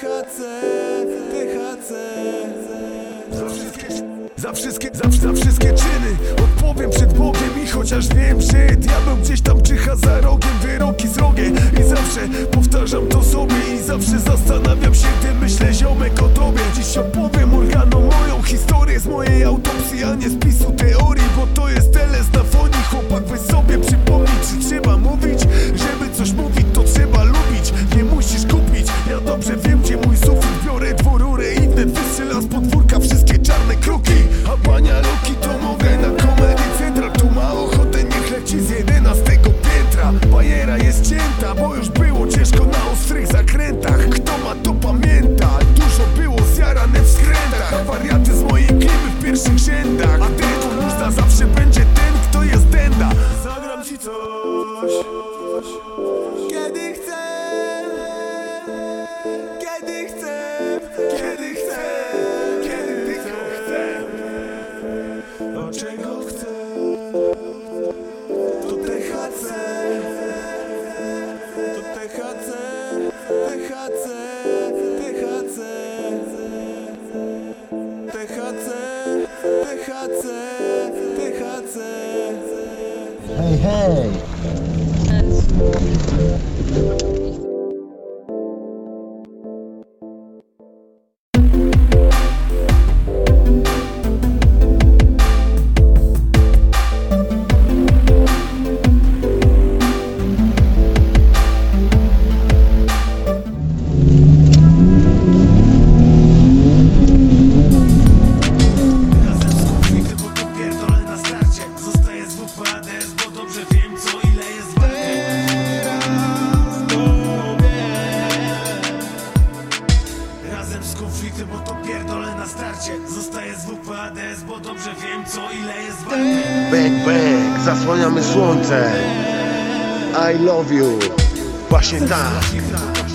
THC, THC Za wszystkie, za wszystkie, za, za wszystkie czyny Odpowiem przed Bogiem i chociaż wiem, że diabeł gdzieś tam czyha za rogiem Wyroki srogie i zawsze powtarzam to sobie I zawsze zastanawiam się, gdy myślę ziomek o tobie. Dziś opowiem organom moją historię z mojej autopsji A nie z pisu teorii, bo to jest LS na fonie Chłopak weź sobie przypomnieć, czy Bajera jest cięta, bo już było ciężko na ostrych zakrętach. Kto ma to pamięta, dużo było zjarane w skrętach. Wariaty z mojej klimy w pierwszych rzędach. A tylko można zawsze będzie ten, kto jest denda Zagram ci coś. Kiedy chcę. Kiedy chcę. Kiedy chcę, kiedy tylko chcę. A czego chcę THC, THC, THC Hej, hej! Z konfliktem, bo to pierdolę na starcie Zostaję z WPADS, bo dobrze wiem co ile jest warte Bang, bang! Zasłaniamy słońce! I love you! Właśnie tak!